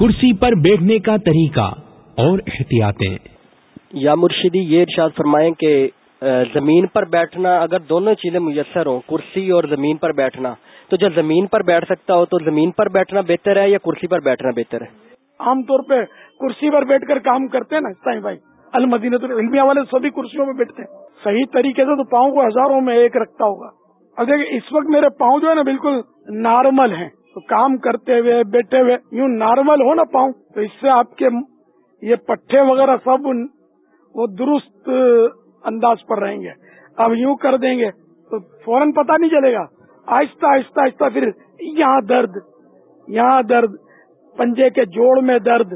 کرسی پر بیٹھنے کا طریقہ اور احتیاطیں۔ یا مرشدی یہ ارشاد فرمائیں کہ زمین پر بیٹھنا اگر دونوں چیزیں میسر ہوں کرسی اور زمین پر بیٹھنا تو جب زمین پر بیٹھ سکتا ہو تو زمین پر بیٹھنا بہتر ہے یا کرسی پر بیٹھنا بہتر ہے؟ عام طور پہ کرسی پر بیٹھ کر کام کرتے ہیں نا سائیں بھائی۔ المدینت العلمیہ والے سبھی کرسیوں میں بیٹھتے ہیں۔ صحیح طریقے سے تو پاؤں کو ہزاروں میں ایک رکھتا ہوگا۔ اور دیکھیں اس وقت میرے پاؤں جو ہے نا بالکل نارمل ہیں تو کام کرتے ہوئے، بیٹھے ہوئے، یوں نارمل ہو نا پاؤں، تو اس سے آپ کے یہ پٹھے وغیرہ سب وہ درست انداز پر رہیں گے۔ اب یوں کر دیں گے تو فوراً پتہ نہیں چلے گا۔ آہستہ آہستہ آہستہ پھر یہاں درد یہاں درد، پنجے کے جوڑ میں درد۔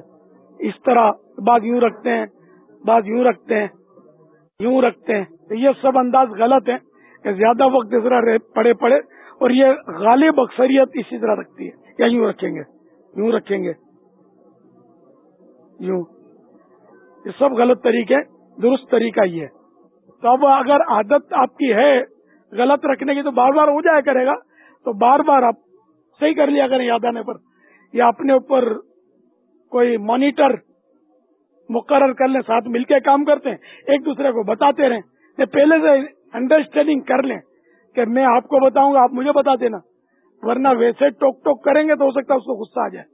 اس طرح بعض یوں رکھتے ہیں، بعض یوں رکھتے ہیں، یوں رکھتے ہیں۔ تو یہ سب انداز غلط ہے کہ زیادہ وقت اس طرح پڑے پڑے۔ اور یہ غالب اکثریت اسی طرح رکھتی ہے۔ یا یوں رکھیں گے، یوں رکھیں گے۔ یوں۔ یہ سب غلط طریقے، درست طریقہ یہ ہے۔ تو اب اگر عادت آپ کی ہے غلط رکھنے کی تو بار بار ہو جایا کرے گا۔ تو بار بار آپ صحیح کر لیا کریں یاد آنے پر۔ یا اپنے اوپر کوئی مانیٹر مقرر کر لیں، ساتھ مل کے کام کرتے ہیں، ایک دوسرے کو بتاتے رہیں پہلے سے انڈرسٹینڈنگ کر لیں۔ کہ میں آپ کو بتاؤں گا، آپ مجھے بتا دینا۔ ورنہ ویسے ٹوک ٹوک کریں گے تو ہو سکتا ہے اس کو غصہ آ جائے۔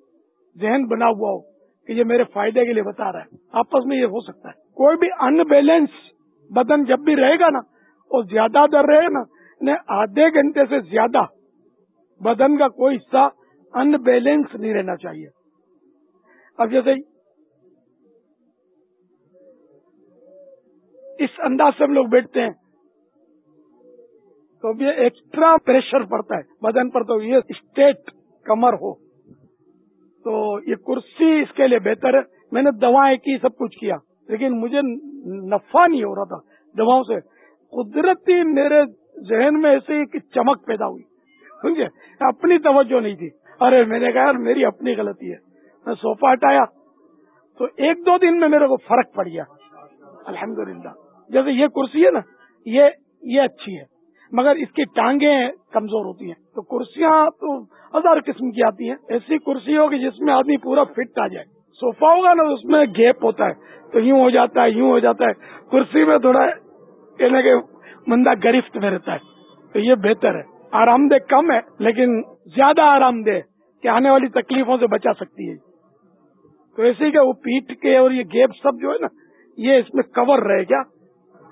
ذہن بنا ہوا ہو کہ یہ میرے فائدے کے لیے بتا رہا ہے۔ آپس میں یہ ہو سکتا ہے۔ کوئی بھی ان بیلنس بدن جب بھی رہے گا نا، اور زیادہ در رہے نا یعنی آدھے گھنٹے سے زیادہ بدن کا کوئی حصہ ان بیلنس نہیں رہنا چاہیے۔ اب جیسے اس انداز سے ہم لوگ بیٹھتے ہیں تو یہ ایکسٹرا پریشر پڑتا ہے۔ بدن پر تو یہ اسٹیٹ کمر ہو۔ تو یہ کرسی اس کے لیے بہتر ہے۔ میں نے دوائیں کی، سب کچھ کیا۔ لیکن مجھے نفع نہیں ہو رہا تھا دواؤں سے۔ قدرتی میرے ذہن میں ایسے ایک چمک پیدا ہوئی۔ سمجھے؟ اپنی توجہ نہیں تھی۔ ارے، میں نے کہا میری اپنی غلطی ہے۔ میں سوفا ہٹایا۔ تو ایک دو دن میں میرے کو فرق پڑ گیا۔ الحمدللہ۔ جیسے یہ کرسی ہے نا، یہ یہ اچھی ہے۔ مگر اس کی ٹانگیں کمزور ہوتی ہیں۔ تو کرسیاں تو ہزار قسم کی آتی ہیں۔ ایسی کرسی ہوگی جس میں آدمی پورا فٹ آ جائے۔ سوفا ہوگا نا اس میں گیپ ہوتا ہے۔ تو یوں ہو جاتا ہے، یوں ہو جاتا ہے۔ کرسی میں تھوڑا کہنے کے مندہ گرفت میں رہتا ہے۔ تو یہ بہتر ہے۔ آرام دہ کم ہے، لیکن زیادہ آرام دہ کہ آنے والی تکلیفوں سے بچا سکتی ہے۔ تو ایسے کہ وہ پیٹ کے اور یہ گیپ سب جو ہے نا، یہ اس میں کور رہے کیا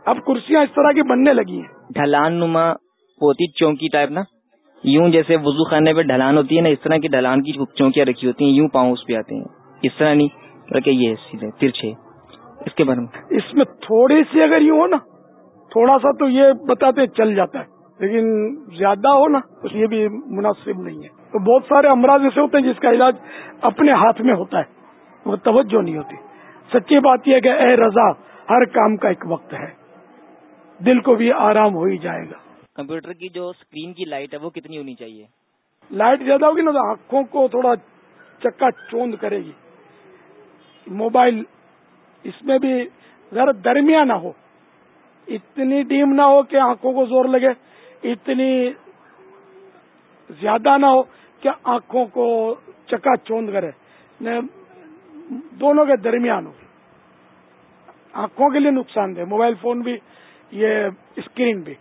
اب کرسیاں اس طرح کی بننے لگی ہیں۔ ڈھلان نما ہوتی چونکی ٹائپ نا، یوں جیسے وضو خانے پہ ڈھلان ہوتی ہے نا، اس طرح کی ڈھلان کی چونکیاں رکھی ہوتی ہیں، یوں پاؤں اس پہ آتے ہیں۔ اس طرح نہیں، بلکہ یہ سیدھے ترچھے اس کے بارے میں اس میں تھوڑی سی اگر یوں ہو نا، تھوڑا سا تو یہ بتاتے چل جاتا ہے، لیکن زیادہ ہو نا تو یہ بھی مناسب نہیں ہے۔ تو بہت سارے امراض ایسے ہوتے ہیں جس کا علاج اپنے ہاتھ میں ہوتا ہے وہ توجہ نہیں ہوتی۔ سچی بات یہ کہ اے رضا، ہر کام کا ایک وقت ہے۔ دل کو بھی آرام ہو ہی جائے گا۔ کمپیوٹر کی جو اسکرین کی لائٹ ہے وہ کتنی ہونی چاہیے؟ لائٹ زیادہ ہوگی نا تو آنکھوں کو تھوڑا چکا چوند کرے گی۔ موبائل اس میں بھی ذرا درمیان نہ ہو۔ اتنی ڈیم نہ ہو کہ آنکھوں کو زور لگے۔ اتنی زیادہ نہ ہو کہ آنکھوں کو چکا چوند کرے۔ دونوں کے درمیان ہو۔ آنکھوں کے لیے نقصان دہ۔ موبائل فون بھی یہ اسکرین بھی۔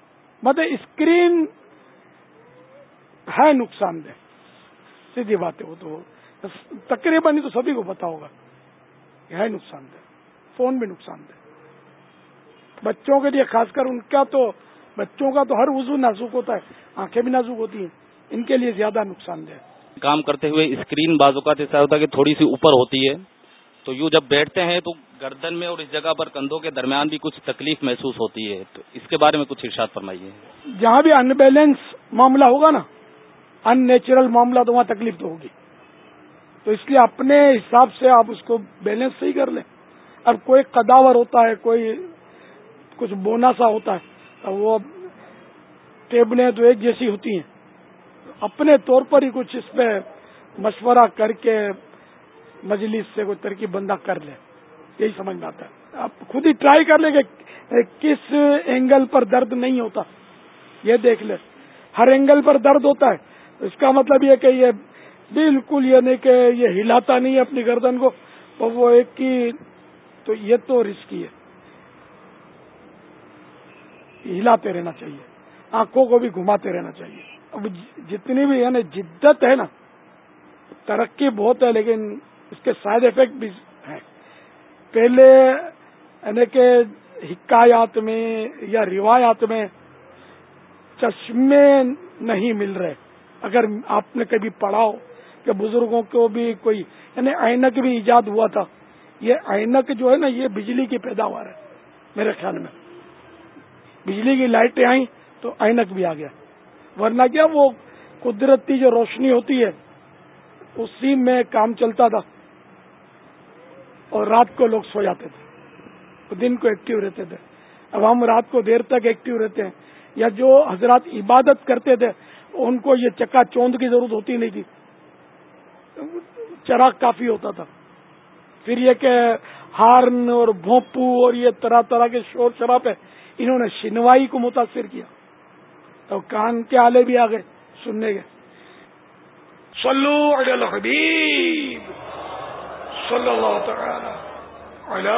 مطلب اسکرین ہے نقصان دہ۔ سیدھی بات ہے وہ تو۔ تقریباً تو سبھی کو پتا ہوگا ہے نقصان دہ۔ فون بھی نقصان دہ۔ بچوں کے لیے خاص کر ان کا تو بچوں کا تو ہر وضو نازک ہوتا ہے۔ آنکھیں بھی نازک ہوتی ہیں۔ ان کے لیے زیادہ نقصان دہ۔ کام کرتے ہوئے اسکرین بازوقات ایسا ہوتا ہے کہ تھوڑی سی اوپر ہوتی ہے۔ تو یوں جب بیٹھتے ہیں تو گردن میں اور اس جگہ پر کندھوں کے درمیان بھی کچھ تکلیف محسوس ہوتی ہے۔ تو اس کے بارے میں کچھ ارشاد فرمائیے۔ جہاں بھی ان بیلنس معاملہ ہوگا نا ان نیچرل معاملہ تو وہاں تکلیف تو ہوگی۔ تو اس لیے اپنے حساب سے آپ اس کو بیلنس صحیح کر لیں۔ اب کوئی قداور ہوتا ہے، کوئی کچھ بونا سا ہوتا ہے وہ ٹیبلیں تو ایک جیسی ہوتی ہیں۔ اپنے طور پر ہی کچھ اس پہ مشورہ کر کے مجلس سے کوئی ترکیب بندہ کر لے، یہی سمجھ میں آتا ہے۔ آپ خود ہی ٹرائی کر لیں کہ کس اینگل پر درد نہیں ہوتا۔ یہ دیکھ لیں۔ ہر اینگل پر درد ہوتا ہے۔ اس کا مطلب یہ کہ یہ بالکل یہ نہیں کہ یہ ہلاتا نہیں ہے اپنی گردن کو، تو وہ ایک کی تو یہ تو رسکی ہے۔ ہلاتے رہنا چاہیے۔ آنکھوں کو بھی گھماتے رہنا چاہیے۔ اب جتنی بھی یعنی جدت ہے نا، ترقی بہت ہے لیکن اس کے سائڈ افیکٹ بھی ہیں۔ پہلے یعنی کہ حکایات میں یا روایات میں چشمے نہیں مل رہے۔ اگر آپ نے کبھی پڑھا ہو کہ بزرگوں کو بھی کوئی یعنی اینک بھی ایجاد ہوا تھا، یہ اینک جو ہے نا، یہ بجلی کی پیداوار ہے، میرے خیال میں۔ بجلی کی لائٹیں آئیں تو اینک بھی آ گیا۔ ورنہ کیا وہ قدرتی جو روشنی ہوتی ہے، اسی میں کام چلتا تھا۔ اور رات کو لوگ سو جاتے تھے۔ دن کو ایکٹیو رہتے تھے۔ اب ہم رات کو دیر تک ایکٹیو رہتے ہیں۔ یا جو حضرات عبادت کرتے تھے، ان کو یہ چکا چوند کی ضرورت ہوتی نہیں تھی۔ چراغ کافی ہوتا تھا۔ پھر یہ کہ ہارن اور بھونپو اور یہ طرح طرح کے شور شراب ہے انہوں نے شنوائی کو متاثر کیا۔ تو کان کے آلے بھی آ گئے سننے گئے۔ علی الحبیب۔ صلی اللہ تعالی علی